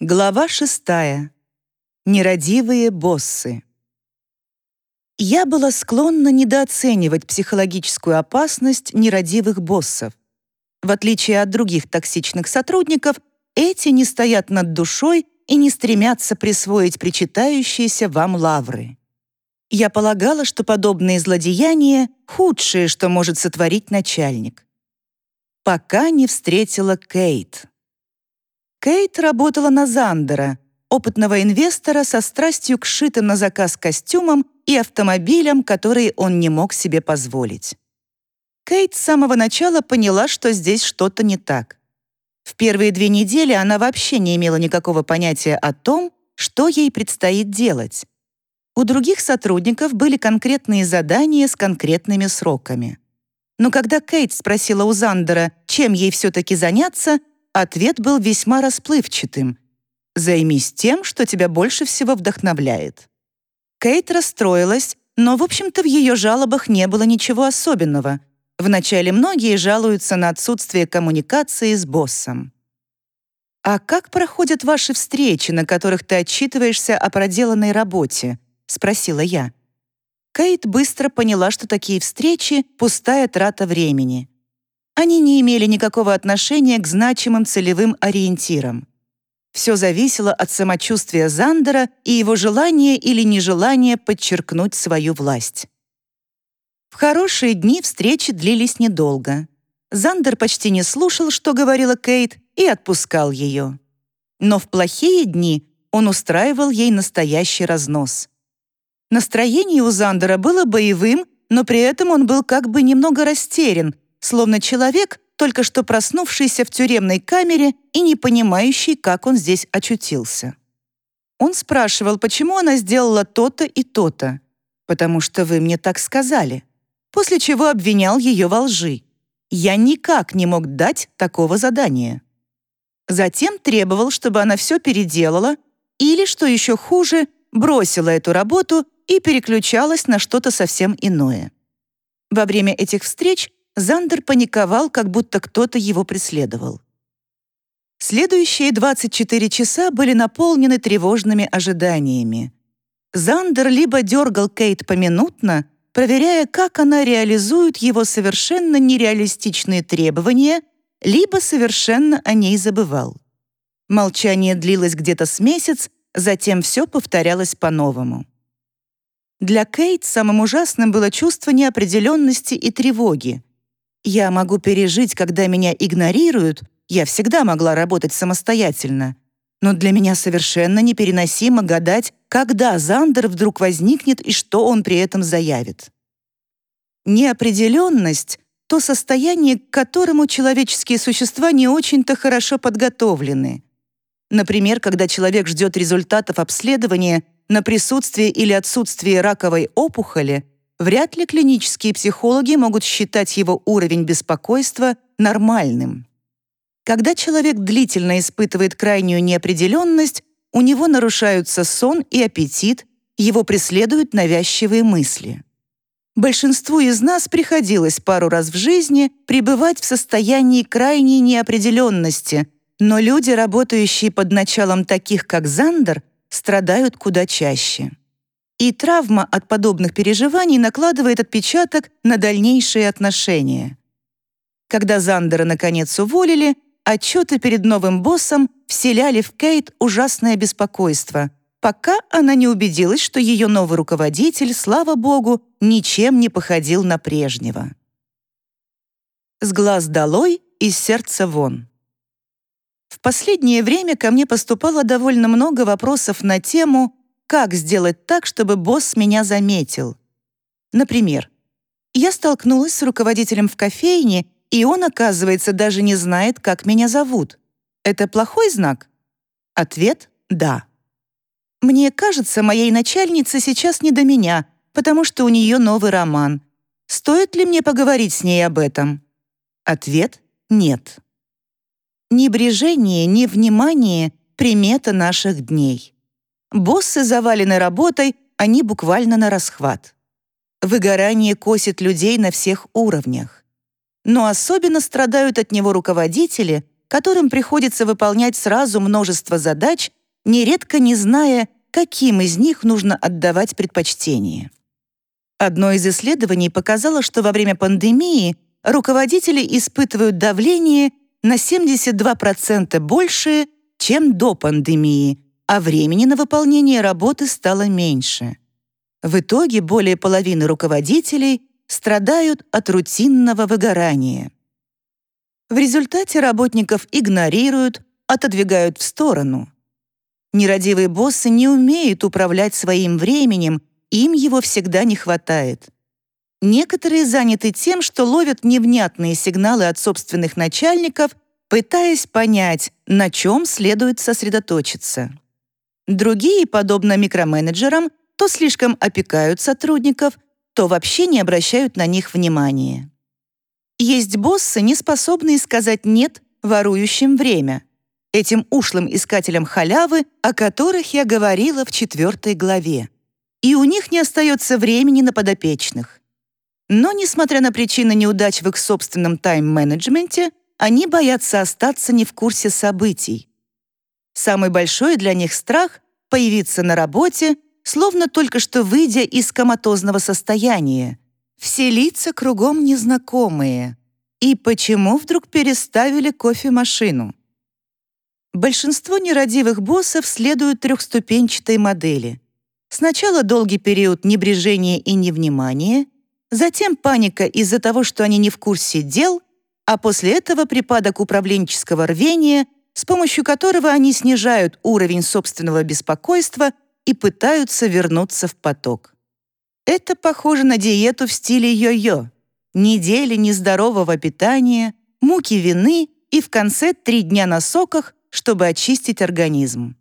Глава шестая. Нерадивые боссы. Я была склонна недооценивать психологическую опасность нерадивых боссов. В отличие от других токсичных сотрудников, эти не стоят над душой и не стремятся присвоить причитающиеся вам лавры. Я полагала, что подобные злодеяния — худшее, что может сотворить начальник. Пока не встретила Кейт. Кейт работала на Зандера, опытного инвестора со страстью к шитым на заказ костюмам и автомобилям, которые он не мог себе позволить. Кейт с самого начала поняла, что здесь что-то не так. В первые две недели она вообще не имела никакого понятия о том, что ей предстоит делать. У других сотрудников были конкретные задания с конкретными сроками. Но когда Кейт спросила у Зандера, чем ей все-таки заняться, ответ был весьма расплывчатым. «Займись тем, что тебя больше всего вдохновляет». Кейт расстроилась, но, в общем-то, в ее жалобах не было ничего особенного. Вначале многие жалуются на отсутствие коммуникации с боссом. «А как проходят ваши встречи, на которых ты отчитываешься о проделанной работе?» — спросила я. Кейт быстро поняла, что такие встречи — пустая трата времени. Они не имели никакого отношения к значимым целевым ориентирам. Все зависело от самочувствия Зандера и его желания или нежелания подчеркнуть свою власть. В хорошие дни встречи длились недолго. Зандер почти не слушал, что говорила Кейт, и отпускал ее. Но в плохие дни он устраивал ей настоящий разнос. Настроение у Зандера было боевым, но при этом он был как бы немного растерян, словно человек, только что проснувшийся в тюремной камере и не понимающий, как он здесь очутился. Он спрашивал, почему она сделала то-то и то-то. «Потому что вы мне так сказали» после чего обвинял ее во лжи. Я никак не мог дать такого задания. Затем требовал, чтобы она все переделала или, что еще хуже, бросила эту работу и переключалась на что-то совсем иное. Во время этих встреч Зандер паниковал, как будто кто-то его преследовал. Следующие 24 часа были наполнены тревожными ожиданиями. Зандер либо дергал Кейт поминутно, проверяя, как она реализует его совершенно нереалистичные требования, либо совершенно о ней забывал. Молчание длилось где-то с месяц, затем все повторялось по-новому. Для Кейт самым ужасным было чувство неопределенности и тревоги. «Я могу пережить, когда меня игнорируют, я всегда могла работать самостоятельно. Но для меня совершенно непереносимо гадать, когда Зандер вдруг возникнет и что он при этом заявит. Неопределенность — то состояние, к которому человеческие существа не очень-то хорошо подготовлены. Например, когда человек ждет результатов обследования на присутствие или отсутствие раковой опухоли, вряд ли клинические психологи могут считать его уровень беспокойства нормальным. Когда человек длительно испытывает крайнюю неопределенность, у него нарушаются сон и аппетит, его преследуют навязчивые мысли. Большинству из нас приходилось пару раз в жизни пребывать в состоянии крайней неопределенности, но люди, работающие под началом таких, как Зандер, страдают куда чаще. И травма от подобных переживаний накладывает отпечаток на дальнейшие отношения. Когда Зандера наконец уволили, отчеты перед новым боссом вселяли в Кейт ужасное беспокойство, пока она не убедилась, что ее новый руководитель, слава богу, ничем не походил на прежнего. С глаз долой, из сердца вон. В последнее время ко мне поступало довольно много вопросов на тему, как сделать так, чтобы босс меня заметил. Например, я столкнулась с руководителем в кофейне и он, оказывается, даже не знает, как меня зовут. Это плохой знак? Ответ — да. Мне кажется, моей начальнице сейчас не до меня, потому что у нее новый роман. Стоит ли мне поговорить с ней об этом? Ответ — нет. Небрежение, невнимание — примета наших дней. Боссы завалены работой, они буквально на расхват. Выгорание косит людей на всех уровнях но особенно страдают от него руководители, которым приходится выполнять сразу множество задач, нередко не зная, каким из них нужно отдавать предпочтение. Одно из исследований показало, что во время пандемии руководители испытывают давление на 72% больше, чем до пандемии, а времени на выполнение работы стало меньше. В итоге более половины руководителей страдают от рутинного выгорания. В результате работников игнорируют, отодвигают в сторону. Нерадивые боссы не умеют управлять своим временем, им его всегда не хватает. Некоторые заняты тем, что ловят невнятные сигналы от собственных начальников, пытаясь понять, на чем следует сосредоточиться. Другие, подобно микроменеджерам, то слишком опекают сотрудников, то вообще не обращают на них внимания. Есть боссы, не способные сказать «нет» ворующим время, этим ушлым искателям халявы, о которых я говорила в четвертой главе. И у них не остается времени на подопечных. Но, несмотря на причины неудач в их собственном тайм-менеджменте, они боятся остаться не в курсе событий. Самый большой для них страх — появиться на работе, словно только что выйдя из коматозного состояния. Все лица кругом незнакомые. И почему вдруг переставили кофемашину? Большинство нерадивых боссов следуют трехступенчатой модели. Сначала долгий период небрежения и невнимания — затем паника из-за того, что они не в курсе дел, а после этого припадок управленческого рвения, с помощью которого они снижают уровень собственного беспокойства и пытаются вернуться в поток. Это похоже на диету в стиле йо-йо. Недели нездорового питания, муки вины и в конце три дня на соках, чтобы очистить организм.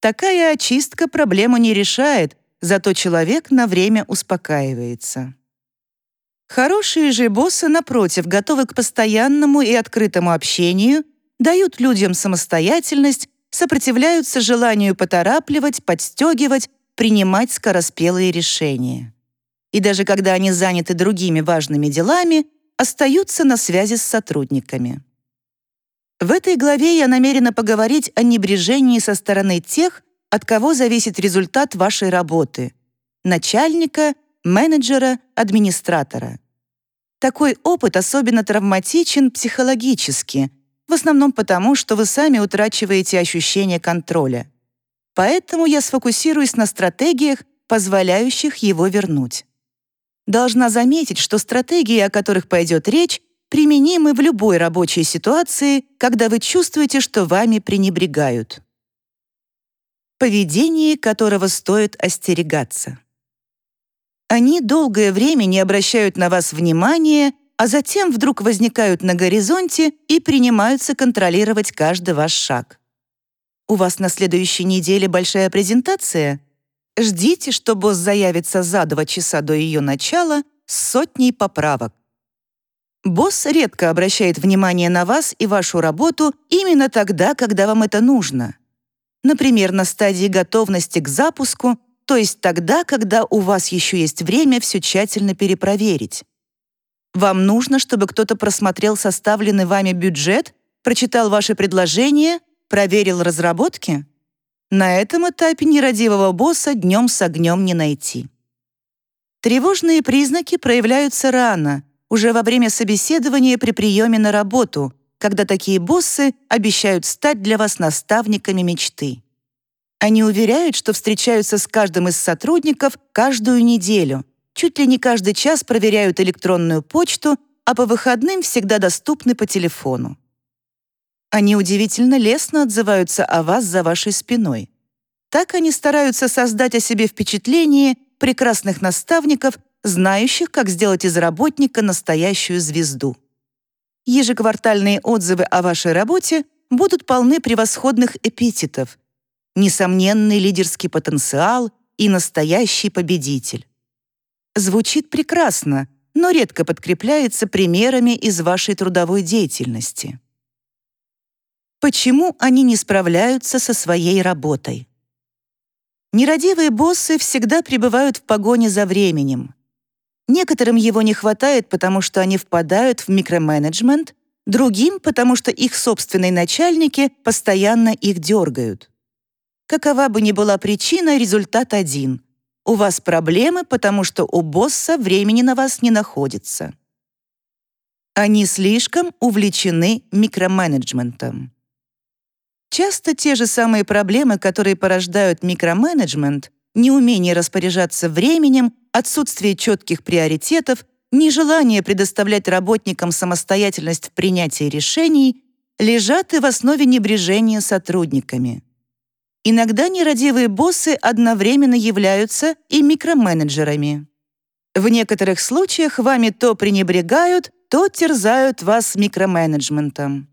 Такая очистка проблему не решает, зато человек на время успокаивается. Хорошие же боссы, напротив, готовы к постоянному и открытому общению, дают людям самостоятельность, сопротивляются желанию поторапливать, подстегивать, принимать скороспелые решения. И даже когда они заняты другими важными делами, остаются на связи с сотрудниками. В этой главе я намерена поговорить о небрежении со стороны тех, от кого зависит результат вашей работы — начальника — менеджера, администратора. Такой опыт особенно травматичен психологически, в основном потому, что вы сами утрачиваете ощущение контроля. Поэтому я сфокусируюсь на стратегиях, позволяющих его вернуть. Должна заметить, что стратегии, о которых пойдет речь, применимы в любой рабочей ситуации, когда вы чувствуете, что вами пренебрегают. Поведение, которого стоит остерегаться. Они долгое время не обращают на вас внимания, а затем вдруг возникают на горизонте и принимаются контролировать каждый ваш шаг. У вас на следующей неделе большая презентация? Ждите, что босс заявится за два часа до ее начала с сотней поправок. Босс редко обращает внимание на вас и вашу работу именно тогда, когда вам это нужно. Например, на стадии готовности к запуску то есть тогда, когда у вас еще есть время все тщательно перепроверить. Вам нужно, чтобы кто-то просмотрел составленный вами бюджет, прочитал ваши предложения, проверил разработки? На этом этапе нерадивого босса днем с огнем не найти. Тревожные признаки проявляются рано, уже во время собеседования при приеме на работу, когда такие боссы обещают стать для вас наставниками мечты. Они уверяют, что встречаются с каждым из сотрудников каждую неделю, чуть ли не каждый час проверяют электронную почту, а по выходным всегда доступны по телефону. Они удивительно лестно отзываются о вас за вашей спиной. Так они стараются создать о себе впечатление прекрасных наставников, знающих, как сделать из работника настоящую звезду. Ежеквартальные отзывы о вашей работе будут полны превосходных эпитетов, несомненный лидерский потенциал и настоящий победитель. Звучит прекрасно, но редко подкрепляется примерами из вашей трудовой деятельности. Почему они не справляются со своей работой? Нерадивые боссы всегда пребывают в погоне за временем. Некоторым его не хватает, потому что они впадают в микроменеджмент, другим, потому что их собственные начальники постоянно их дергают. Какова бы ни была причина, результат один. У вас проблемы, потому что у босса времени на вас не находится. Они слишком увлечены микроменеджментом. Часто те же самые проблемы, которые порождают микроменеджмент, неумение распоряжаться временем, отсутствие четких приоритетов, нежелание предоставлять работникам самостоятельность в принятии решений, лежат и в основе небрежения сотрудниками. Иногда нерадивые боссы одновременно являются и микроменеджерами. В некоторых случаях вами то пренебрегают, то терзают вас микроменеджментом.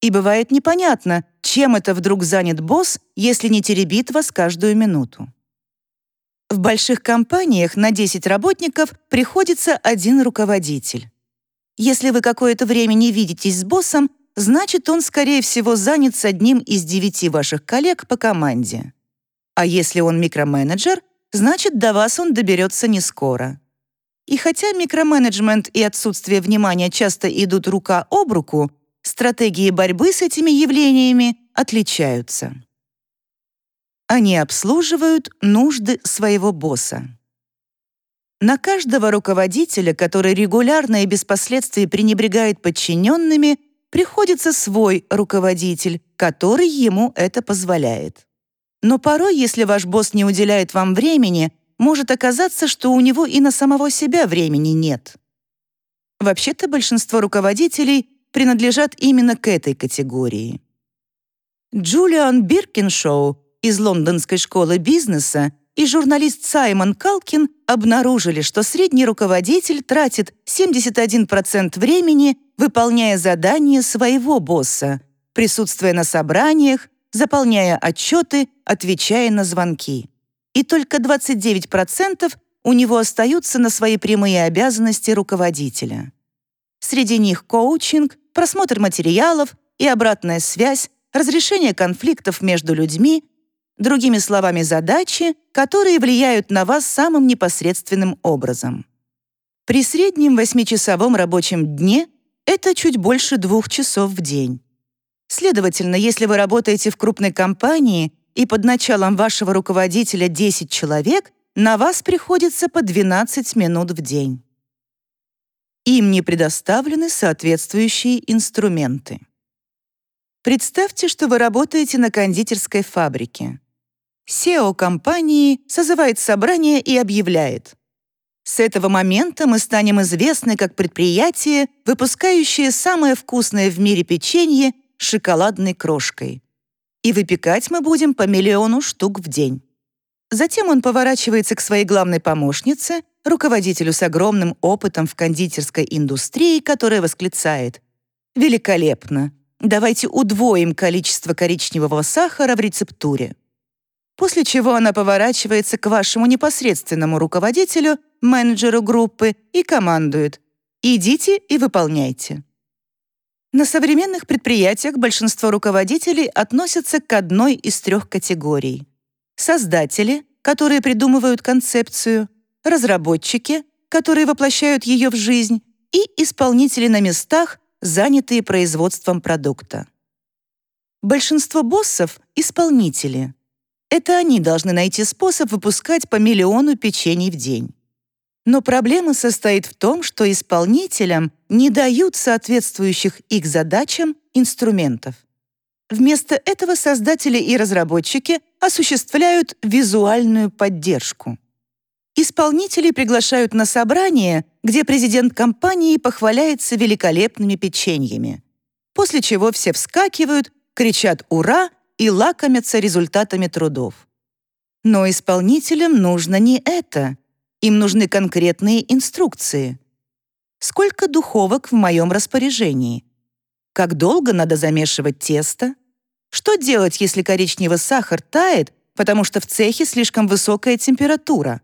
И бывает непонятно, чем это вдруг занят босс, если не теребит вас каждую минуту. В больших компаниях на 10 работников приходится один руководитель. Если вы какое-то время не видитесь с боссом, значит, он, скорее всего, занят с одним из девяти ваших коллег по команде. А если он микроменеджер, значит, до вас он доберется не скоро. И хотя микроменеджмент и отсутствие внимания часто идут рука об руку, стратегии борьбы с этими явлениями отличаются. Они обслуживают нужды своего босса. На каждого руководителя, который регулярно и без последствий пренебрегает подчиненными, приходится свой руководитель, который ему это позволяет. Но порой, если ваш босс не уделяет вам времени, может оказаться, что у него и на самого себя времени нет. Вообще-то большинство руководителей принадлежат именно к этой категории. Джулиан Биркиншоу из Лондонской школы бизнеса и журналист Саймон Калкин обнаружили, что средний руководитель тратит 71% времени, выполняя задания своего босса, присутствуя на собраниях, заполняя отчеты, отвечая на звонки. И только 29% у него остаются на свои прямые обязанности руководителя. Среди них коучинг, просмотр материалов и обратная связь, разрешение конфликтов между людьми, другими словами, задачи, которые влияют на вас самым непосредственным образом. При среднем восьмичасовом рабочем дне это чуть больше двух часов в день. Следовательно, если вы работаете в крупной компании и под началом вашего руководителя 10 человек, на вас приходится по 12 минут в день им не предоставлены соответствующие инструменты. Представьте, что вы работаете на кондитерской фабрике. SEO компании созывает собрание и объявляет. С этого момента мы станем известны как предприятие, выпускающее самое вкусное в мире печенье шоколадной крошкой. И выпекать мы будем по миллиону штук в день. Затем он поворачивается к своей главной помощнице руководителю с огромным опытом в кондитерской индустрии, которая восклицает «Великолепно! Давайте удвоим количество коричневого сахара в рецептуре». После чего она поворачивается к вашему непосредственному руководителю, менеджеру группы и командует «Идите и выполняйте». На современных предприятиях большинство руководителей относятся к одной из трех категорий. Создатели, которые придумывают концепцию, разработчики, которые воплощают ее в жизнь, и исполнители на местах, занятые производством продукта. Большинство боссов — исполнители. Это они должны найти способ выпускать по миллиону печений в день. Но проблема состоит в том, что исполнителям не дают соответствующих их задачам инструментов. Вместо этого создатели и разработчики осуществляют визуальную поддержку. Исполнителей приглашают на собрание, где президент компании похваляется великолепными печеньями. После чего все вскакивают, кричат «Ура!» И лакомятся результатами трудов. Но исполнителям нужно не это. Им нужны конкретные инструкции. Сколько духовок в моем распоряжении? Как долго надо замешивать тесто? Что делать, если коричневый сахар тает, потому что в цехе слишком высокая температура?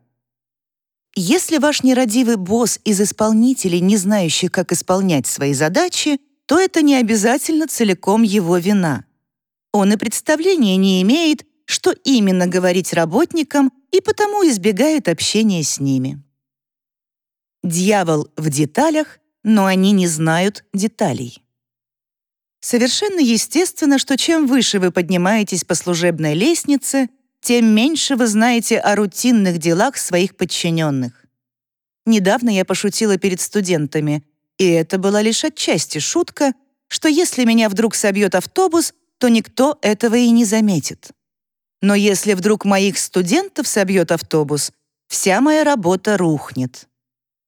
Если ваш нерадивый босс из исполнителей, не знающих, как исполнять свои задачи, то это не обязательно целиком его вина. Он и представления не имеет, что именно говорить работникам, и потому избегает общения с ними. Дьявол в деталях, но они не знают деталей. Совершенно естественно, что чем выше вы поднимаетесь по служебной лестнице, тем меньше вы знаете о рутинных делах своих подчиненных. Недавно я пошутила перед студентами, и это была лишь отчасти шутка, что если меня вдруг собьет автобус, то никто этого и не заметит. Но если вдруг моих студентов собьет автобус, вся моя работа рухнет.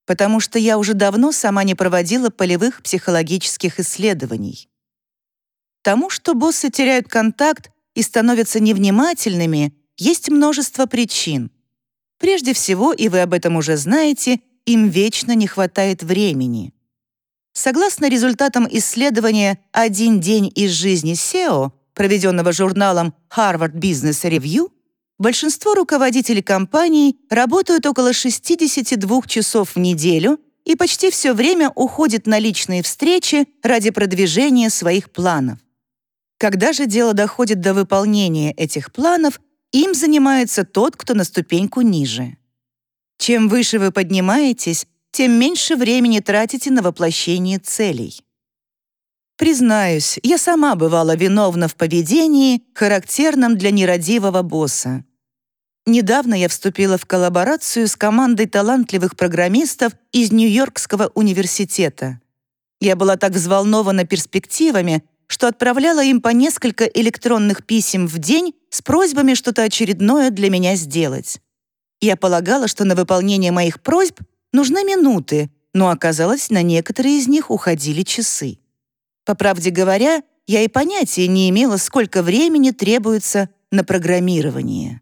Потому что я уже давно сама не проводила полевых психологических исследований. Тому, что боссы теряют контакт и становятся невнимательными, есть множество причин. Прежде всего, и вы об этом уже знаете, им вечно не хватает времени. Согласно результатам исследования «Один день из жизни SEO», проведенного журналом Harvard Business Review, большинство руководителей компаний работают около 62 часов в неделю и почти все время уходят на личные встречи ради продвижения своих планов. Когда же дело доходит до выполнения этих планов, им занимается тот, кто на ступеньку ниже. Чем выше вы поднимаетесь, тем меньше времени тратите на воплощение целей. Признаюсь, я сама бывала виновна в поведении, характерном для нерадивого босса. Недавно я вступила в коллаборацию с командой талантливых программистов из Нью-Йоркского университета. Я была так взволнована перспективами, что отправляла им по несколько электронных писем в день с просьбами что-то очередное для меня сделать. Я полагала, что на выполнение моих просьб нужны минуты, но оказалось, на некоторые из них уходили часы. По правде говоря, я и понятия не имела, сколько времени требуется на программирование.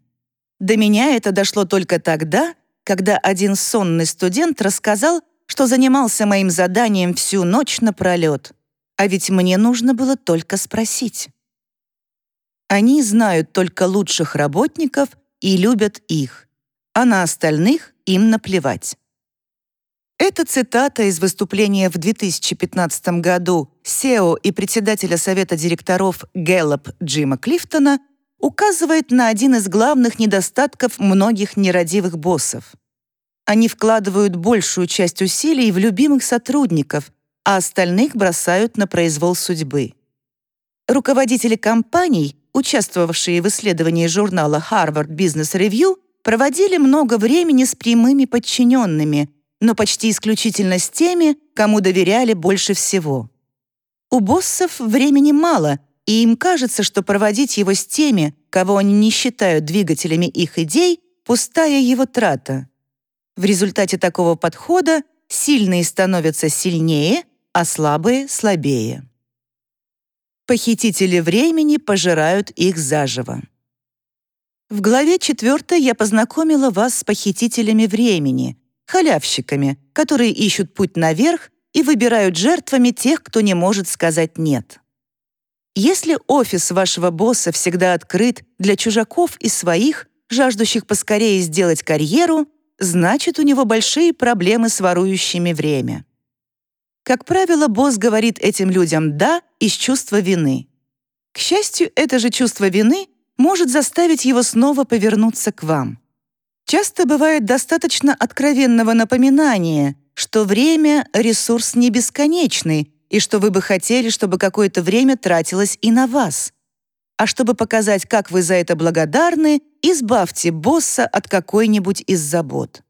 До меня это дошло только тогда, когда один сонный студент рассказал, что занимался моим заданием всю ночь напролет. А ведь мне нужно было только спросить. Они знают только лучших работников и любят их, а на остальных им наплевать. Это цитата из выступления в 2015 году SEO и председателя совета директоров Gallup Джима Клифтона указывает на один из главных недостатков многих нерадивых боссов. Они вкладывают большую часть усилий в любимых сотрудников, а остальных бросают на произвол судьбы. Руководители компаний, участвовавшие в исследовании журнала Harvard Business Review, проводили много времени с прямыми подчиненными, но почти исключительно с теми, кому доверяли больше всего. У боссов времени мало, и им кажется, что проводить его с теми, кого они не считают двигателями их идей, пустая его трата. В результате такого подхода сильные становятся сильнее, а слабые — слабее. Похитители времени пожирают их заживо. В главе 4 я познакомила вас с похитителями времени, халявщиками, которые ищут путь наверх и выбирают жертвами тех, кто не может сказать «нет». Если офис вашего босса всегда открыт для чужаков и своих, жаждущих поскорее сделать карьеру, значит, у него большие проблемы с ворующими время. Как правило, босс говорит этим людям «да» из чувства вины. К счастью, это же чувство вины может заставить его снова повернуться к вам. Часто бывает достаточно откровенного напоминания, что время — ресурс не бесконечный, и что вы бы хотели, чтобы какое-то время тратилось и на вас. А чтобы показать, как вы за это благодарны, избавьте босса от какой-нибудь из забот.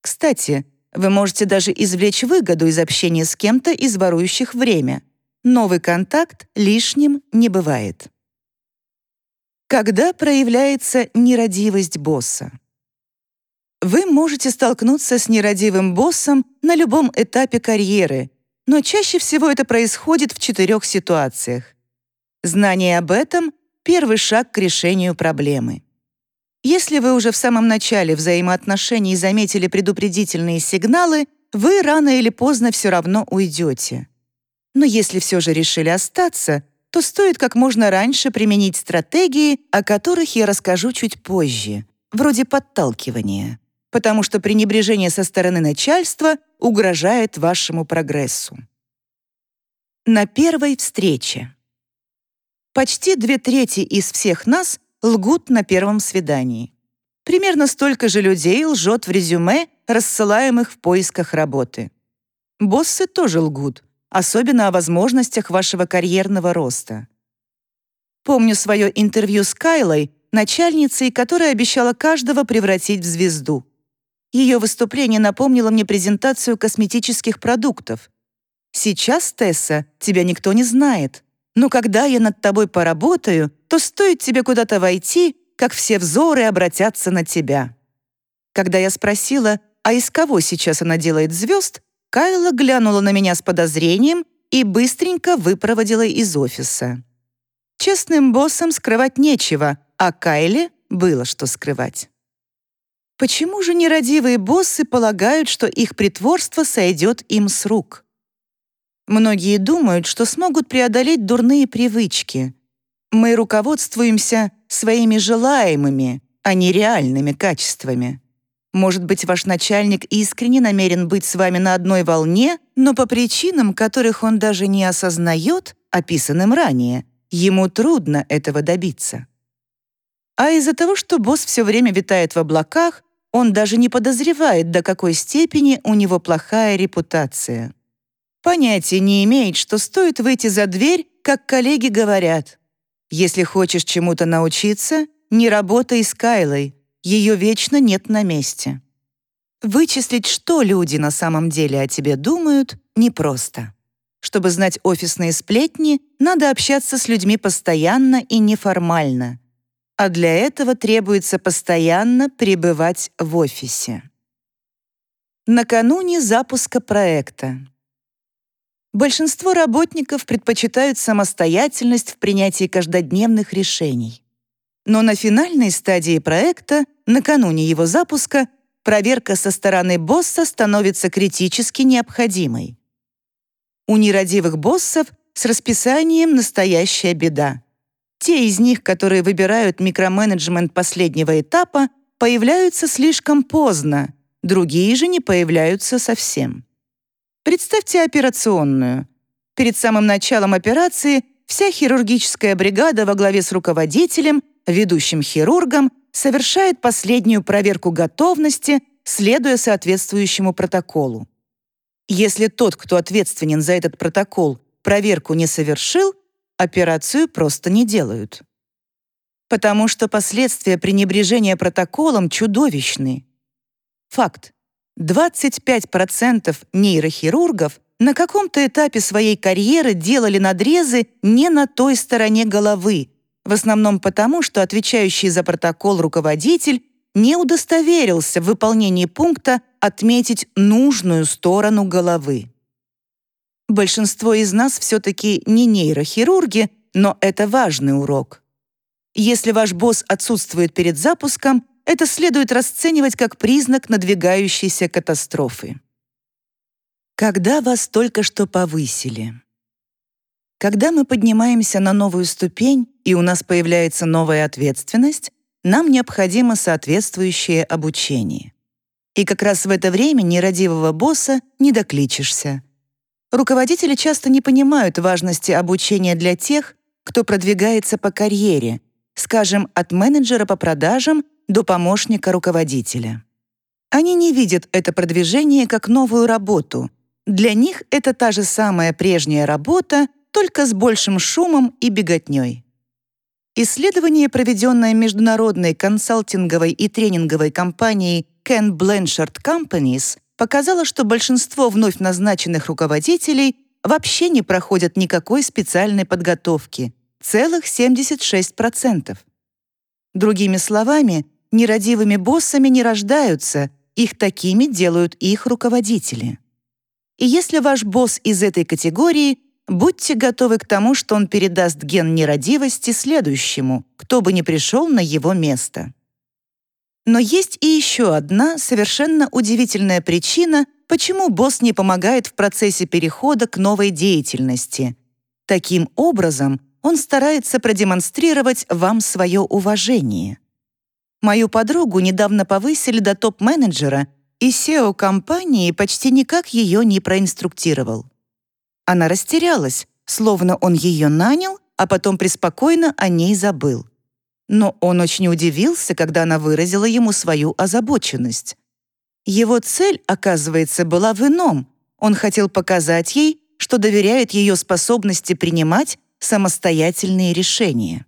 Кстати, вы можете даже извлечь выгоду из общения с кем-то из ворующих время. Новый контакт лишним не бывает. Когда проявляется нерадивость босса? Вы можете столкнуться с нерадивым боссом на любом этапе карьеры, но чаще всего это происходит в четырех ситуациях. Знание об этом — первый шаг к решению проблемы. Если вы уже в самом начале взаимоотношений заметили предупредительные сигналы, вы рано или поздно все равно уйдете. Но если все же решили остаться, то стоит как можно раньше применить стратегии, о которых я расскажу чуть позже, вроде подталкивания потому что пренебрежение со стороны начальства угрожает вашему прогрессу. На первой встрече. Почти две трети из всех нас лгут на первом свидании. Примерно столько же людей лжет в резюме, рассылаемых в поисках работы. Боссы тоже лгут, особенно о возможностях вашего карьерного роста. Помню свое интервью с Кайлой, начальницей, которая обещала каждого превратить в звезду. Ее выступление напомнило мне презентацию косметических продуктов. Сейчас, Тесса, тебя никто не знает. Но когда я над тобой поработаю, то стоит тебе куда-то войти, как все взоры обратятся на тебя. Когда я спросила, а из кого сейчас она делает звезд, Кайла глянула на меня с подозрением и быстренько выпроводила из офиса. Честным боссам скрывать нечего, а Кайле было что скрывать. Почему же нерадивые боссы полагают, что их притворство сойдет им с рук? Многие думают, что смогут преодолеть дурные привычки. Мы руководствуемся своими желаемыми, а не реальными качествами. Может быть, ваш начальник искренне намерен быть с вами на одной волне, но по причинам, которых он даже не осознает, описанным ранее, Ему трудно этого добиться. А из-за того, что босс все время витает в облаках, он даже не подозревает, до какой степени у него плохая репутация. Понятия не имеет, что стоит выйти за дверь, как коллеги говорят. Если хочешь чему-то научиться, не работай с Кайлой, ее вечно нет на месте. Вычислить, что люди на самом деле о тебе думают, непросто. Чтобы знать офисные сплетни, надо общаться с людьми постоянно и неформально. А для этого требуется постоянно пребывать в офисе. Накануне запуска проекта. Большинство работников предпочитают самостоятельность в принятии каждодневных решений. Но на финальной стадии проекта, накануне его запуска, проверка со стороны босса становится критически необходимой. У нерадивых боссов с расписанием настоящая беда. Те из них, которые выбирают микроменеджмент последнего этапа, появляются слишком поздно, другие же не появляются совсем. Представьте операционную. Перед самым началом операции вся хирургическая бригада во главе с руководителем, ведущим хирургом, совершает последнюю проверку готовности, следуя соответствующему протоколу. Если тот, кто ответственен за этот протокол, проверку не совершил, операцию просто не делают. Потому что последствия пренебрежения протоколом чудовищны. Факт. 25% нейрохирургов на каком-то этапе своей карьеры делали надрезы не на той стороне головы, в основном потому, что отвечающий за протокол руководитель не удостоверился в выполнении пункта отметить нужную сторону головы. Большинство из нас все-таки не нейрохирурги, но это важный урок. Если ваш босс отсутствует перед запуском, это следует расценивать как признак надвигающейся катастрофы. Когда вас только что повысили. Когда мы поднимаемся на новую ступень, и у нас появляется новая ответственность, нам необходимо соответствующее обучение. И как раз в это время нерадивого босса не докличешься. Руководители часто не понимают важности обучения для тех, кто продвигается по карьере, скажем, от менеджера по продажам до помощника руководителя. Они не видят это продвижение как новую работу. Для них это та же самая прежняя работа, только с большим шумом и беготней. Исследование, проведенное международной консалтинговой и тренинговой компанией Ken Blanchard Companies, показало, что большинство вновь назначенных руководителей вообще не проходят никакой специальной подготовки — целых 76%. Другими словами, нерадивыми боссами не рождаются, их такими делают их руководители. И если ваш босс из этой категории — будьте готовы к тому, что он передаст ген нерадивости следующему, кто бы ни пришел на его место. Но есть и еще одна совершенно удивительная причина, почему босс не помогает в процессе перехода к новой деятельности. Таким образом, он старается продемонстрировать вам свое уважение. Мою подругу недавно повысили до топ-менеджера, и SEO компании почти никак ее не проинструктировал. Она растерялась, словно он ее нанял, а потом преспокойно о ней забыл. Но он очень удивился, когда она выразила ему свою озабоченность. Его цель, оказывается, была в ином. Он хотел показать ей, что доверяет ее способности принимать самостоятельные решения.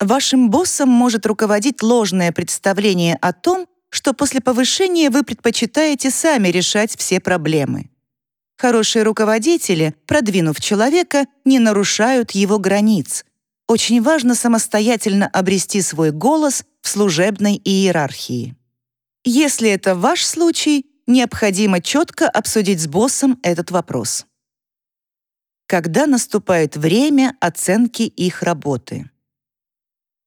Вашим боссом может руководить ложное представление о том, что после повышения вы предпочитаете сами решать все проблемы. Хорошие руководители, продвинув человека, не нарушают его границ. Очень важно самостоятельно обрести свой голос в служебной иерархии. Если это ваш случай, необходимо четко обсудить с боссом этот вопрос. Когда наступает время оценки их работы?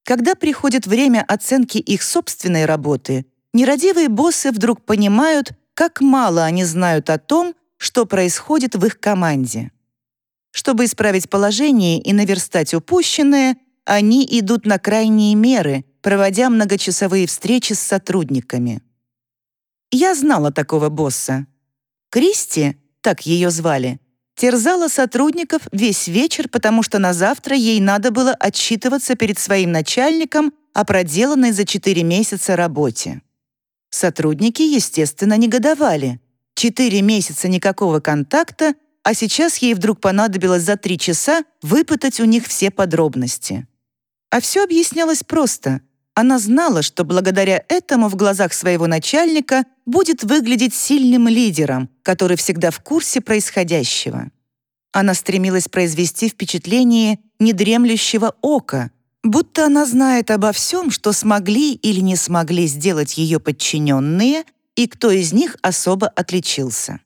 Когда приходит время оценки их собственной работы, нерадивые боссы вдруг понимают, как мало они знают о том, что происходит в их команде. Чтобы исправить положение и наверстать упущенное, они идут на крайние меры, проводя многочасовые встречи с сотрудниками. Я знала такого босса. Кристи, так ее звали, терзала сотрудников весь вечер, потому что на завтра ей надо было отчитываться перед своим начальником о проделанной за 4 месяца работе. Сотрудники, естественно, негодовали. Четыре месяца никакого контакта, а сейчас ей вдруг понадобилось за три часа выпытать у них все подробности. А все объяснялось просто. Она знала, что благодаря этому в глазах своего начальника будет выглядеть сильным лидером, который всегда в курсе происходящего. Она стремилась произвести впечатление недремлющего ока, будто она знает обо всем, что смогли или не смогли сделать ее подчиненные и кто из них особо отличился.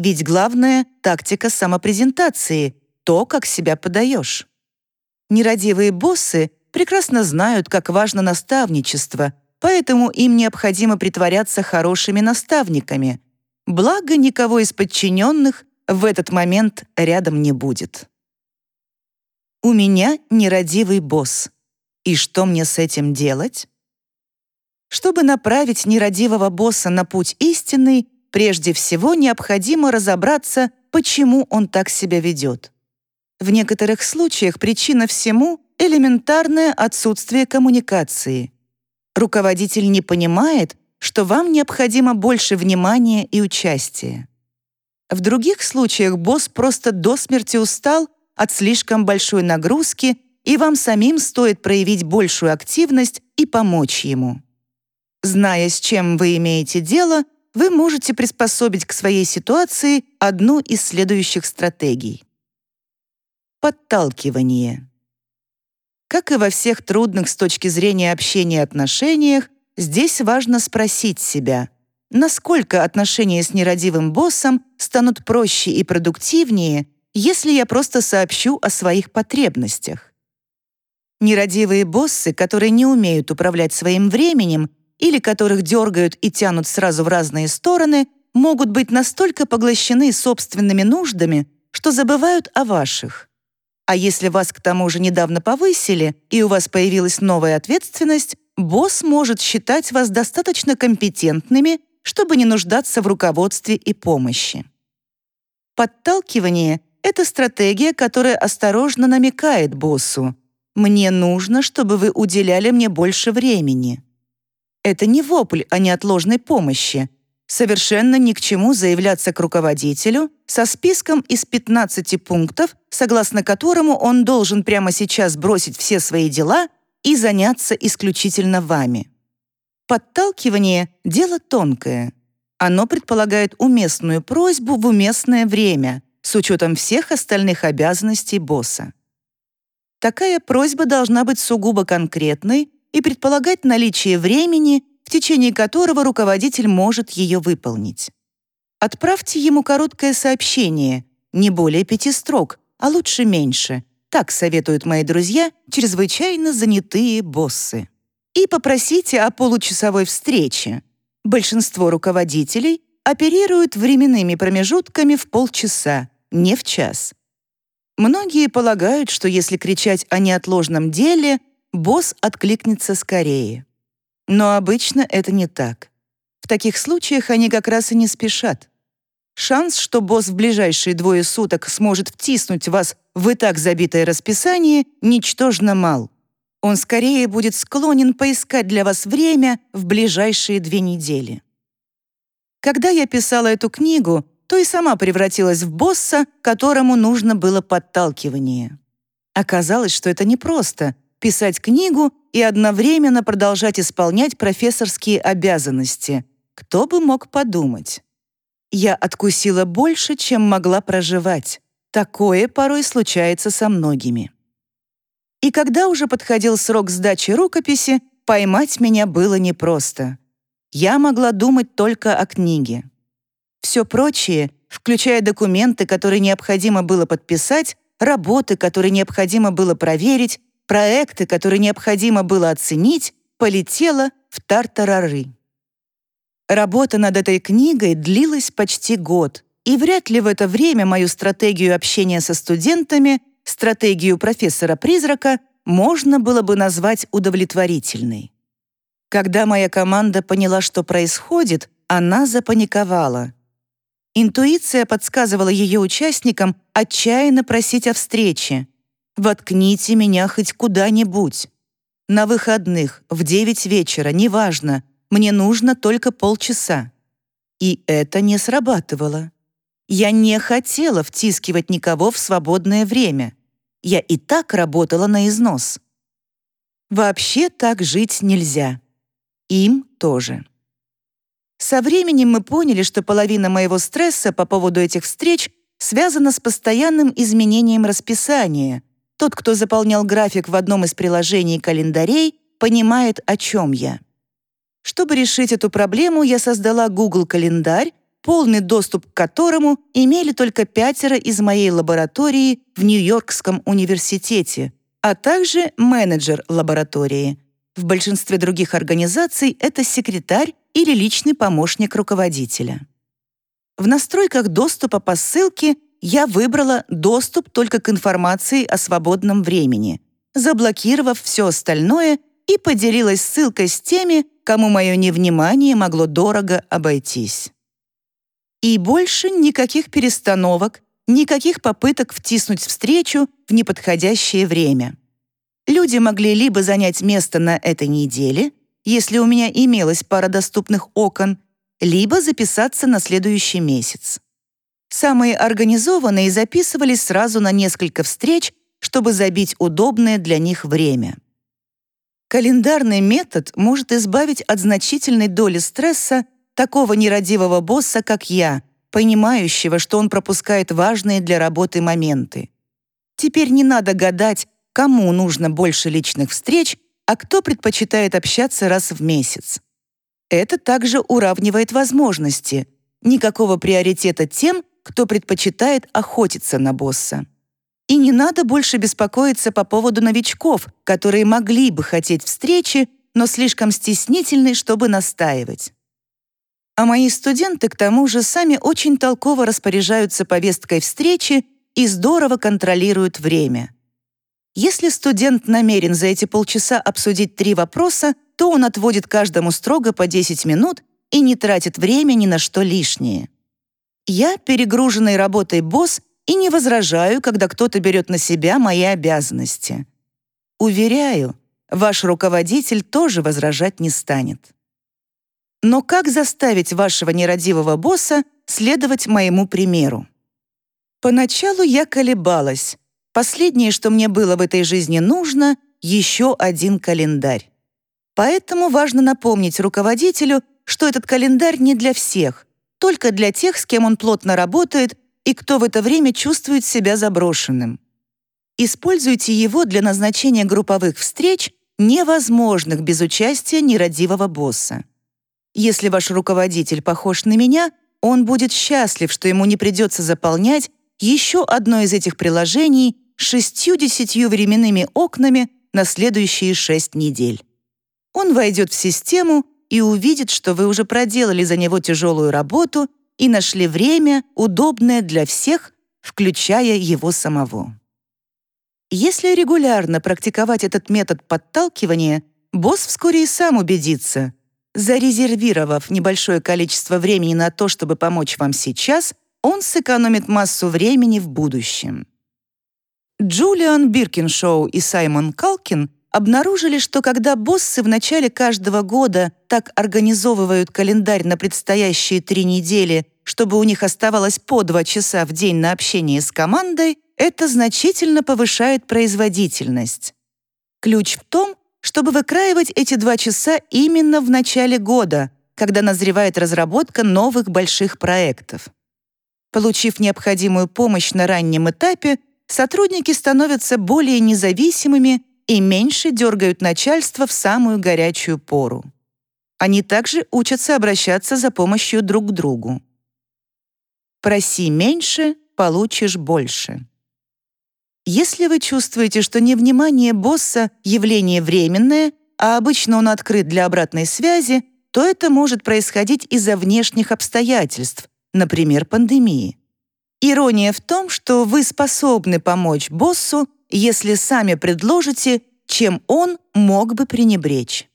Ведь главное — тактика самопрезентации, то, как себя подаешь. Нерадивые боссы прекрасно знают, как важно наставничество, поэтому им необходимо притворяться хорошими наставниками. Благо, никого из подчиненных в этот момент рядом не будет. У меня нерадивый босс. И что мне с этим делать? Чтобы направить нерадивого босса на путь истинный, прежде всего необходимо разобраться, почему он так себя ведет. В некоторых случаях причина всему — элементарное отсутствие коммуникации. Руководитель не понимает, что вам необходимо больше внимания и участия. В других случаях босс просто до смерти устал от слишком большой нагрузки, и вам самим стоит проявить большую активность и помочь ему. Зная, с чем вы имеете дело, вы можете приспособить к своей ситуации одну из следующих стратегий. Подталкивание. Как и во всех трудных с точки зрения общения отношениях, здесь важно спросить себя, насколько отношения с нерадивым боссом станут проще и продуктивнее, если я просто сообщу о своих потребностях. Нерадивые боссы, которые не умеют управлять своим временем, или которых дергают и тянут сразу в разные стороны, могут быть настолько поглощены собственными нуждами, что забывают о ваших. А если вас к тому же недавно повысили, и у вас появилась новая ответственность, босс может считать вас достаточно компетентными, чтобы не нуждаться в руководстве и помощи. Подталкивание — это стратегия, которая осторожно намекает боссу. «Мне нужно, чтобы вы уделяли мне больше времени». Это не вопль о неотложной помощи. Совершенно ни к чему заявляться к руководителю со списком из 15 пунктов, согласно которому он должен прямо сейчас бросить все свои дела и заняться исключительно вами. Подталкивание — дело тонкое. Оно предполагает уместную просьбу в уместное время, с учетом всех остальных обязанностей босса. Такая просьба должна быть сугубо конкретной и предполагать наличие времени, в течение которого руководитель может ее выполнить. Отправьте ему короткое сообщение, не более пяти строк, а лучше меньше. Так советуют мои друзья, чрезвычайно занятые боссы. И попросите о получасовой встрече. Большинство руководителей оперируют временными промежутками в полчаса, не в час. Многие полагают, что если кричать о неотложном деле, босс откликнется скорее. Но обычно это не так. В таких случаях они как раз и не спешат. Шанс, что босс в ближайшие двое суток сможет втиснуть вас в и так забитое расписание, ничтожно мал. Он скорее будет склонен поискать для вас время в ближайшие две недели. Когда я писала эту книгу, то и сама превратилась в босса, которому нужно было подталкивание. Оказалось, что это непросто — писать книгу и одновременно продолжать исполнять профессорские обязанности. Кто бы мог подумать? Я откусила больше, чем могла проживать. Такое порой случается со многими. И когда уже подходил срок сдачи рукописи, поймать меня было непросто. Я могла думать только о книге. Все прочее, включая документы, которые необходимо было подписать, работы, которые необходимо было проверить, проекты, которые необходимо было оценить, полетело в тартарары. Работа над этой книгой длилась почти год, и вряд ли в это время мою стратегию общения со студентами, стратегию профессора-призрака, можно было бы назвать удовлетворительной. Когда моя команда поняла, что происходит, она запаниковала. Интуиция подсказывала ее участникам отчаянно просить о встрече. «Воткните меня хоть куда-нибудь. На выходных, в девять вечера, неважно, мне нужно только полчаса». И это не срабатывало. Я не хотела втискивать никого в свободное время. Я и так работала на износ. Вообще так жить нельзя. Им тоже. Со временем мы поняли, что половина моего стресса по поводу этих встреч связана с постоянным изменением расписания. Тот, кто заполнял график в одном из приложений календарей, понимает, о чем я. Чтобы решить эту проблему, я создала Google календарь, полный доступ к которому имели только пятеро из моей лаборатории в Нью-Йоркском университете, а также менеджер лаборатории. В большинстве других организаций это секретарь или личный помощник руководителя. В настройках доступа по ссылке я выбрала доступ только к информации о свободном времени, заблокировав все остальное и поделилась ссылкой с теми, кому мое невнимание могло дорого обойтись. И больше никаких перестановок, никаких попыток втиснуть встречу в неподходящее время. Люди могли либо занять место на этой неделе, если у меня имелась пара доступных окон, либо записаться на следующий месяц. Самые организованные записывались сразу на несколько встреч, чтобы забить удобное для них время. Календарный метод может избавить от значительной доли стресса такого нерадивого босса, как я, понимающего, что он пропускает важные для работы моменты. Теперь не надо гадать, кому нужно больше личных встреч а кто предпочитает общаться раз в месяц. Это также уравнивает возможности. Никакого приоритета тем, кто предпочитает охотиться на босса. И не надо больше беспокоиться по поводу новичков, которые могли бы хотеть встречи, но слишком стеснительны, чтобы настаивать. А мои студенты, к тому же, сами очень толково распоряжаются повесткой встречи и здорово контролируют время. Если студент намерен за эти полчаса обсудить три вопроса, то он отводит каждому строго по 10 минут и не тратит время ни на что лишнее. Я перегруженный работой босс и не возражаю, когда кто-то берет на себя мои обязанности. Уверяю, ваш руководитель тоже возражать не станет. Но как заставить вашего нерадивого босса следовать моему примеру? Поначалу я колебалась, Последнее, что мне было в этой жизни нужно, еще один календарь. Поэтому важно напомнить руководителю, что этот календарь не для всех, только для тех, с кем он плотно работает и кто в это время чувствует себя заброшенным. Используйте его для назначения групповых встреч, невозможных без участия нерадивого босса. Если ваш руководитель похож на меня, он будет счастлив, что ему не придется заполнять еще одно из этих приложений шестью-десятью временными окнами на следующие шесть недель. Он войдет в систему и увидит, что вы уже проделали за него тяжелую работу и нашли время, удобное для всех, включая его самого. Если регулярно практиковать этот метод подталкивания, босс вскоре и сам убедится. Зарезервировав небольшое количество времени на то, чтобы помочь вам сейчас, он сэкономит массу времени в будущем. Джулиан Биркиншоу и Саймон Калкин обнаружили, что когда боссы в начале каждого года так организовывают календарь на предстоящие три недели, чтобы у них оставалось по два часа в день на общение с командой, это значительно повышает производительность. Ключ в том, чтобы выкраивать эти два часа именно в начале года, когда назревает разработка новых больших проектов. Получив необходимую помощь на раннем этапе, сотрудники становятся более независимыми и меньше дергают начальство в самую горячую пору. Они также учатся обращаться за помощью друг к другу. Проси меньше, получишь больше. Если вы чувствуете, что невнимание босса — явление временное, а обычно он открыт для обратной связи, то это может происходить из-за внешних обстоятельств, например, пандемии. Ирония в том, что вы способны помочь боссу, если сами предложите, чем он мог бы пренебречь.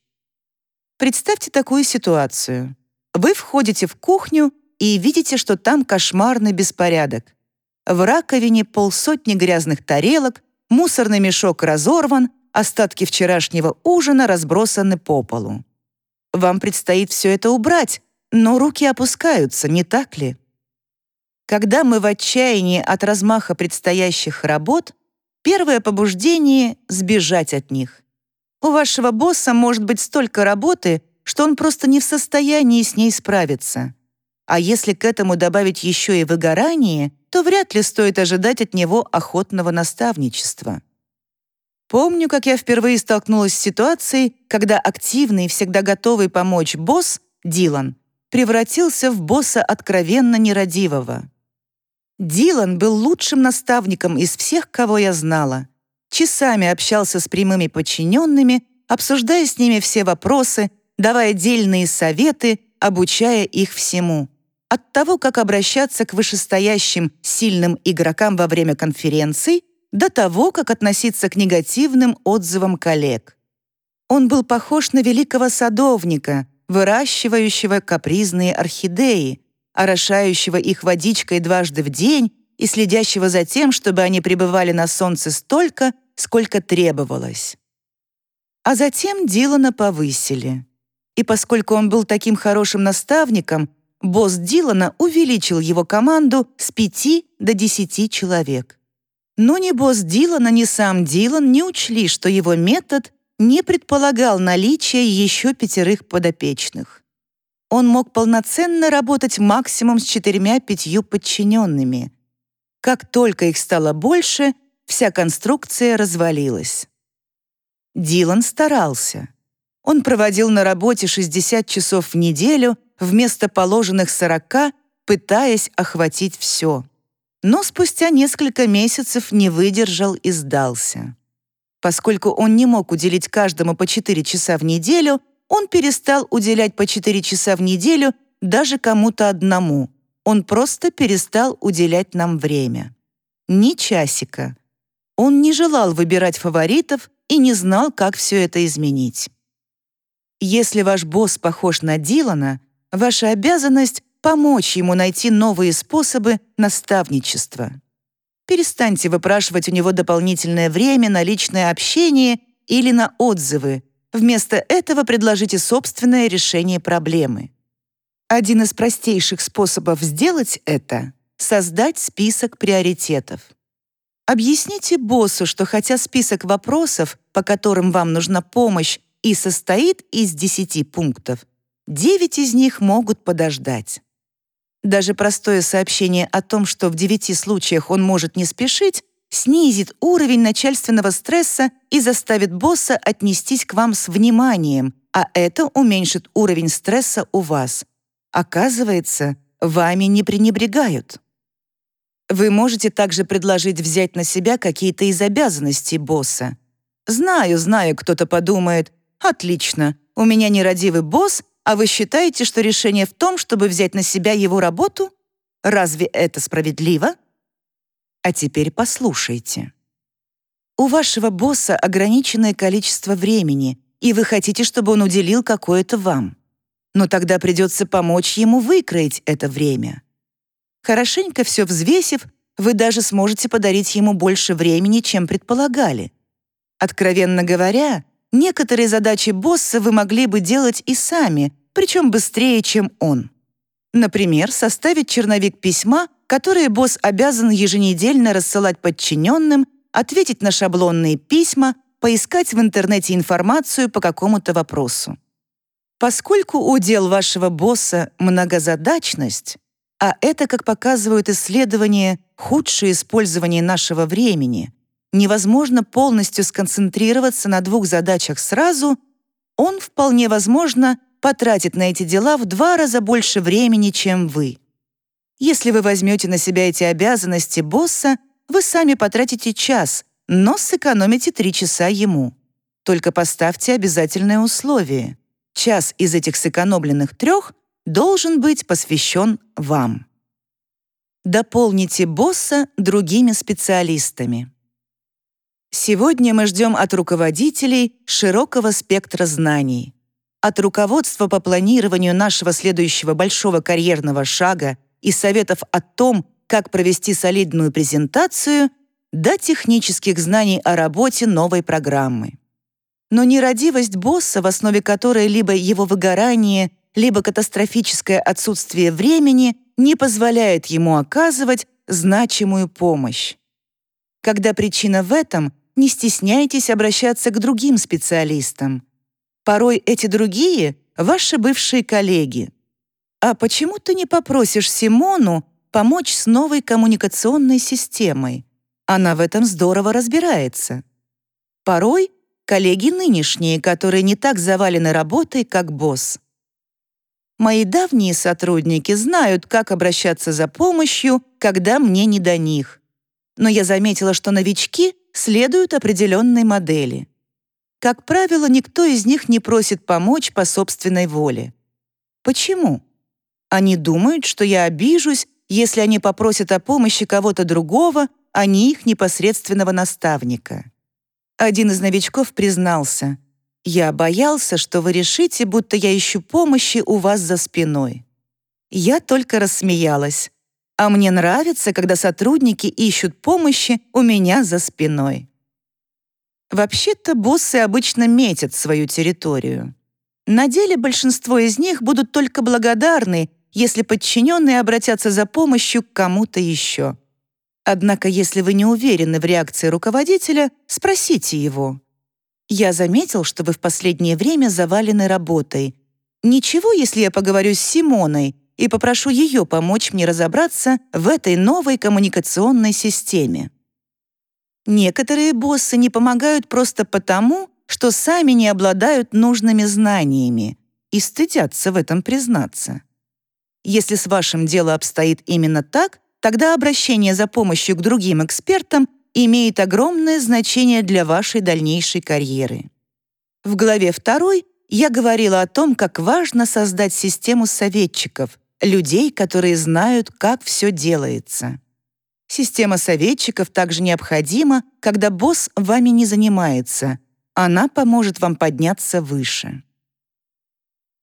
Представьте такую ситуацию. Вы входите в кухню и видите, что там кошмарный беспорядок. В раковине полсотни грязных тарелок, мусорный мешок разорван, остатки вчерашнего ужина разбросаны по полу. Вам предстоит все это убрать, но руки опускаются, не так ли? Когда мы в отчаянии от размаха предстоящих работ, первое побуждение — сбежать от них. У вашего босса может быть столько работы, что он просто не в состоянии с ней справиться. А если к этому добавить еще и выгорание, то вряд ли стоит ожидать от него охотного наставничества. Помню, как я впервые столкнулась с ситуацией, когда активный, всегда готовый помочь босс, Дилан, превратился в босса откровенно нерадивого. Дилан был лучшим наставником из всех, кого я знала. Часами общался с прямыми подчиненными, обсуждая с ними все вопросы, давая дельные советы, обучая их всему от того, как обращаться к вышестоящим сильным игрокам во время конференций, до того, как относиться к негативным отзывам коллег. Он был похож на великого садовника, выращивающего капризные орхидеи, орошающего их водичкой дважды в день и следящего за тем, чтобы они пребывали на солнце столько, сколько требовалось. А затем Дилана повысили. И поскольку он был таким хорошим наставником, босс Дилана увеличил его команду с 5 до 10 человек. Но ни босс Дилана, ни сам Дилан не учли, что его метод не предполагал наличие еще пятерых подопечных. Он мог полноценно работать максимум с четырьмя-пятью подчиненными. Как только их стало больше, вся конструкция развалилась. Дилан старался. Он проводил на работе 60 часов в неделю вместо положенных 40, пытаясь охватить все. Но спустя несколько месяцев не выдержал и сдался. Поскольку он не мог уделить каждому по 4 часа в неделю, он перестал уделять по 4 часа в неделю даже кому-то одному. Он просто перестал уделять нам время. Ни часика. Он не желал выбирать фаворитов и не знал, как все это изменить. Если ваш босс похож на Дилана, Ваша обязанность — помочь ему найти новые способы наставничества. Перестаньте выпрашивать у него дополнительное время на личное общение или на отзывы. Вместо этого предложите собственное решение проблемы. Один из простейших способов сделать это — создать список приоритетов. Объясните боссу, что хотя список вопросов, по которым вам нужна помощь, и состоит из 10 пунктов, Девять из них могут подождать. Даже простое сообщение о том, что в девяти случаях он может не спешить, снизит уровень начальственного стресса и заставит босса отнестись к вам с вниманием, а это уменьшит уровень стресса у вас. Оказывается, вами не пренебрегают. Вы можете также предложить взять на себя какие-то из обязанностей босса. Знаю, знаю, кто-то подумает, отлично, у меня нерадивый босс, а вы считаете, что решение в том, чтобы взять на себя его работу? Разве это справедливо? А теперь послушайте. У вашего босса ограниченное количество времени, и вы хотите, чтобы он уделил какое-то вам. Но тогда придется помочь ему выкроить это время. Хорошенько все взвесив, вы даже сможете подарить ему больше времени, чем предполагали. Откровенно говоря, некоторые задачи босса вы могли бы делать и сами, причем быстрее, чем он. Например, составить черновик письма, которое босс обязан еженедельно рассылать подчиненным, ответить на шаблонные письма, поискать в интернете информацию по какому-то вопросу. Поскольку удел вашего босса — многозадачность, а это, как показывают исследования, худшее использование нашего времени, невозможно полностью сконцентрироваться на двух задачах сразу, он, вполне возможно, потратит на эти дела в два раза больше времени, чем вы. Если вы возьмете на себя эти обязанности босса, вы сами потратите час, но сэкономите три часа ему. Только поставьте обязательное условие. Час из этих сэкономленных трех должен быть посвящен вам. Дополните босса другими специалистами. Сегодня мы ждем от руководителей широкого спектра знаний от руководства по планированию нашего следующего большого карьерного шага и советов о том, как провести солидную презентацию, до технических знаний о работе новой программы. Но нерадивость босса, в основе которой либо его выгорание, либо катастрофическое отсутствие времени, не позволяет ему оказывать значимую помощь. Когда причина в этом, не стесняйтесь обращаться к другим специалистам. Порой эти другие — ваши бывшие коллеги. А почему ты не попросишь Симону помочь с новой коммуникационной системой? Она в этом здорово разбирается. Порой коллеги нынешние, которые не так завалены работой, как босс. Мои давние сотрудники знают, как обращаться за помощью, когда мне не до них. Но я заметила, что новички следуют определенной модели. Как правило, никто из них не просит помочь по собственной воле. Почему? Они думают, что я обижусь, если они попросят о помощи кого-то другого, а не их непосредственного наставника. Один из новичков признался, «Я боялся, что вы решите, будто я ищу помощи у вас за спиной». Я только рассмеялась. А мне нравится, когда сотрудники ищут помощи у меня за спиной. Вообще-то боссы обычно метят свою территорию. На деле большинство из них будут только благодарны, если подчиненные обратятся за помощью к кому-то еще. Однако, если вы не уверены в реакции руководителя, спросите его. «Я заметил, что вы в последнее время завалены работой. Ничего, если я поговорю с Симоной и попрошу ее помочь мне разобраться в этой новой коммуникационной системе?» Некоторые боссы не помогают просто потому, что сами не обладают нужными знаниями и стыдятся в этом признаться. Если с вашим дело обстоит именно так, тогда обращение за помощью к другим экспертам имеет огромное значение для вашей дальнейшей карьеры. В главе 2 я говорила о том, как важно создать систему советчиков, людей, которые знают, как все делается. Система советчиков также необходима, когда босс вами не занимается. Она поможет вам подняться выше.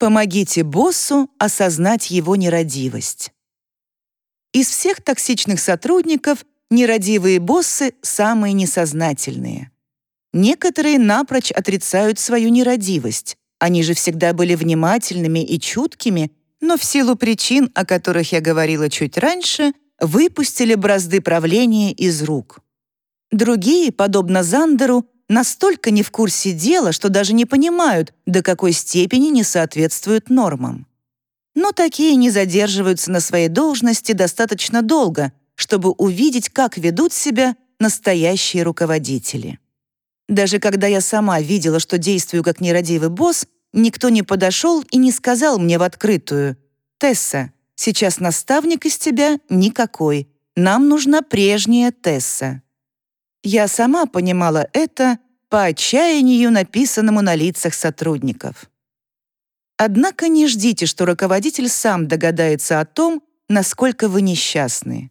Помогите боссу осознать его нерадивость. Из всех токсичных сотрудников нерадивые боссы самые несознательные. Некоторые напрочь отрицают свою нерадивость. Они же всегда были внимательными и чуткими, но в силу причин, о которых я говорила чуть раньше, выпустили бразды правления из рук. Другие, подобно Зандеру, настолько не в курсе дела, что даже не понимают, до какой степени не соответствуют нормам. Но такие не задерживаются на своей должности достаточно долго, чтобы увидеть, как ведут себя настоящие руководители. Даже когда я сама видела, что действую как нерадивый босс, никто не подошел и не сказал мне в открытую «Тесса, Сейчас наставник из тебя никакой. Нам нужна прежняя Тесса». Я сама понимала это по отчаянию, написанному на лицах сотрудников. Однако не ждите, что руководитель сам догадается о том, насколько вы несчастны.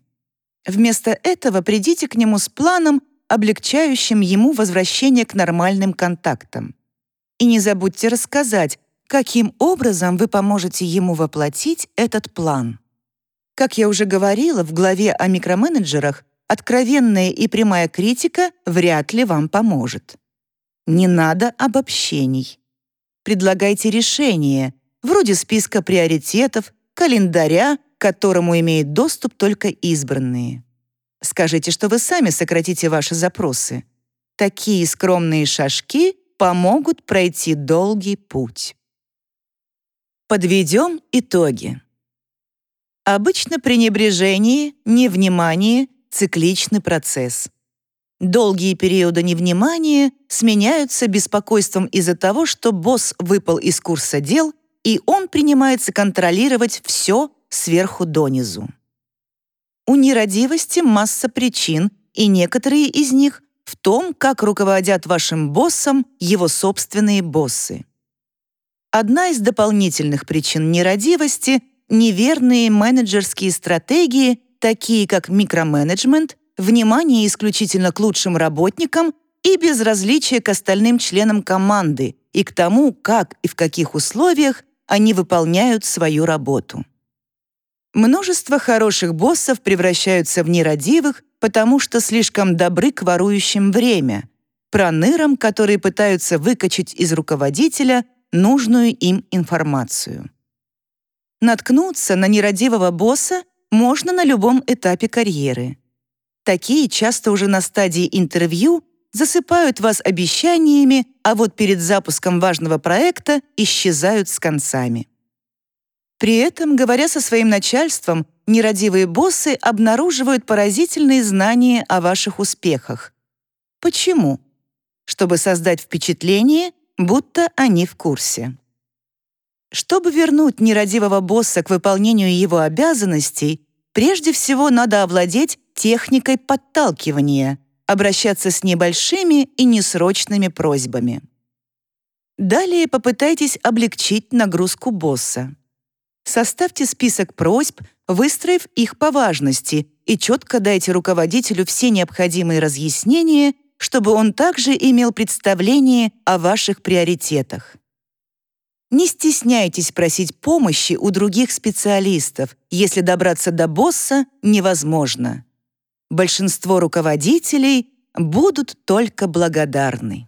Вместо этого придите к нему с планом, облегчающим ему возвращение к нормальным контактам. И не забудьте рассказать, каким образом вы поможете ему воплотить этот план. Как я уже говорила в главе о микроменеджерах, откровенная и прямая критика вряд ли вам поможет. Не надо обобщений. Предлагайте решения, вроде списка приоритетов, календаря, к которому имеют доступ только избранные. Скажите, что вы сами сократите ваши запросы. Такие скромные шажки помогут пройти долгий путь. Подведем итоги. Обычно пренебрежение, невнимание — цикличный процесс. Долгие периоды невнимания сменяются беспокойством из-за того, что босс выпал из курса дел, и он принимается контролировать все сверху донизу. У нерадивости масса причин, и некоторые из них в том, как руководят вашим боссом его собственные боссы. Одна из дополнительных причин нерадивости — неверные менеджерские стратегии, такие как микроменеджмент, внимание исключительно к лучшим работникам и безразличие к остальным членам команды и к тому, как и в каких условиях они выполняют свою работу. Множество хороших боссов превращаются в нерадивых, потому что слишком добры к ворующим время, пронырам, которые пытаются выкачать из руководителя нужную им информацию. Наткнуться на нерадивого босса можно на любом этапе карьеры. Такие часто уже на стадии интервью засыпают вас обещаниями, а вот перед запуском важного проекта исчезают с концами. При этом, говоря со своим начальством, нерадивые боссы обнаруживают поразительные знания о ваших успехах. Почему? Чтобы создать впечатление, будто они в курсе. Чтобы вернуть нерадивого босса к выполнению его обязанностей, прежде всего надо овладеть техникой подталкивания, обращаться с небольшими и несрочными просьбами. Далее попытайтесь облегчить нагрузку босса. Составьте список просьб, выстроив их по важности, и четко дайте руководителю все необходимые разъяснения, чтобы он также имел представление о ваших приоритетах. Не стесняйтесь просить помощи у других специалистов, если добраться до босса невозможно. Большинство руководителей будут только благодарны.